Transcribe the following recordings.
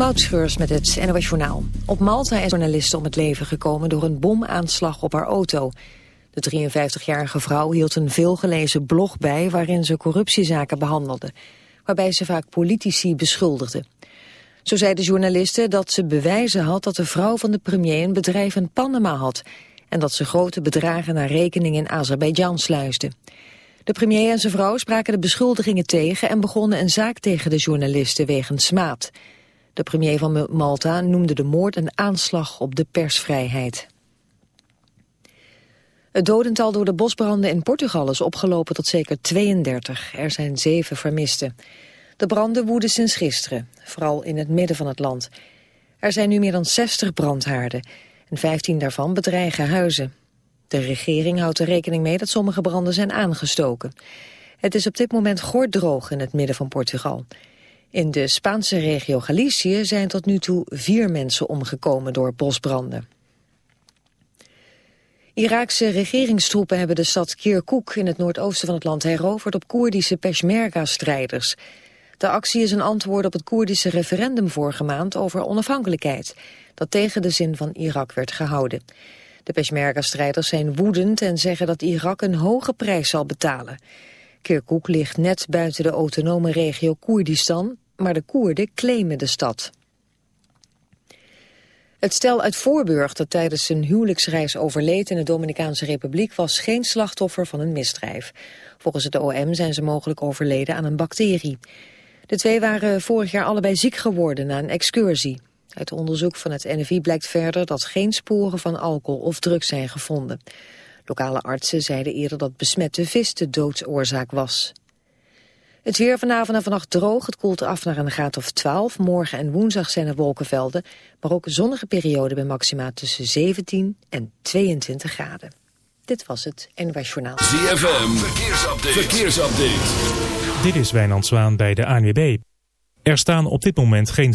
Moutscheurs met het NOS Journaal. Op Malta is een journaliste om het leven gekomen door een bomaanslag op haar auto. De 53-jarige vrouw hield een veelgelezen blog bij waarin ze corruptiezaken behandelde. Waarbij ze vaak politici beschuldigde. Zo zei de journaliste dat ze bewijzen had dat de vrouw van de premier een bedrijf in Panama had. En dat ze grote bedragen naar rekening in Azerbeidzjan sluisde. De premier en zijn vrouw spraken de beschuldigingen tegen en begonnen een zaak tegen de journalisten wegens smaad. De premier van Malta noemde de moord een aanslag op de persvrijheid. Het dodental door de bosbranden in Portugal is opgelopen tot zeker 32. Er zijn zeven vermisten. De branden woeden sinds gisteren, vooral in het midden van het land. Er zijn nu meer dan 60 brandhaarden en 15 daarvan bedreigen huizen. De regering houdt er rekening mee dat sommige branden zijn aangestoken. Het is op dit moment gordroog in het midden van Portugal. In de Spaanse regio Galicië zijn tot nu toe vier mensen omgekomen door bosbranden. Iraakse regeringstroepen hebben de stad Kirkuk in het noordoosten van het land heroverd op Koerdische Peshmerga-strijders. De actie is een antwoord op het Koerdische referendum vorige maand over onafhankelijkheid, dat tegen de zin van Irak werd gehouden. De Peshmerga-strijders zijn woedend en zeggen dat Irak een hoge prijs zal betalen. Kirkuk ligt net buiten de autonome regio Koerdistan, maar de Koerden claimen de stad. Het stel uit Voorburg dat tijdens zijn huwelijksreis overleed in de Dominicaanse Republiek was geen slachtoffer van een misdrijf. Volgens het OM zijn ze mogelijk overleden aan een bacterie. De twee waren vorig jaar allebei ziek geworden na een excursie. Uit onderzoek van het NFI blijkt verder dat geen sporen van alcohol of drugs zijn gevonden. Lokale artsen zeiden eerder dat besmette vis de doodsoorzaak was. Het weer vanavond en vannacht droog. Het koelt af naar een graad of 12. Morgen en woensdag zijn er wolkenvelden. Maar ook zonnige perioden bij maxima tussen 17 en 22 graden. Dit was het NWS Journaal. ZFM, verkeersupdate. verkeersupdate. Dit is Wijnand Zwaan bij de ANWB. Er staan op dit moment geen...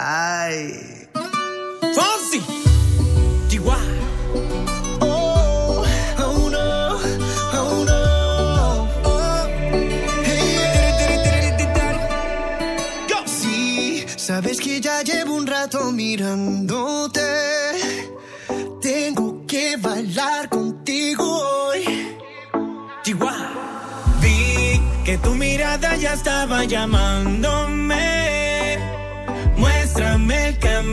Ay. Fonsi. Oh, oh no. Oh no. Hey, Go. Sí, sabes que ya llevo un rato mirándote. Tengo que bailar contigo hoy. DY. Vi que tu mirada ya estaba llamándome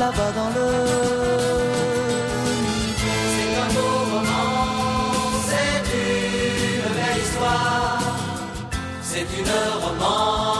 là-bas dans le. C'est un beau roman, c'est une belle histoire. C'est une romance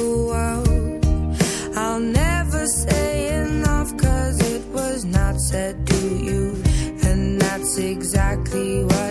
exactly what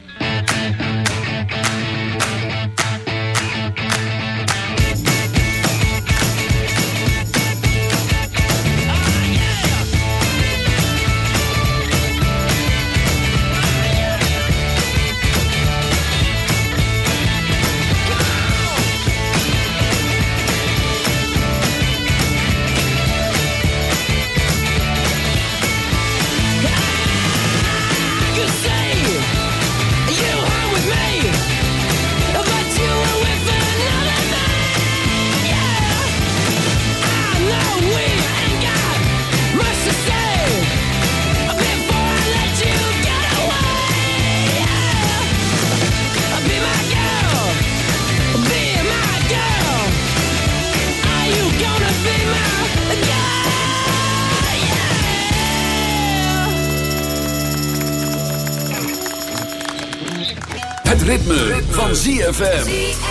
ZFM.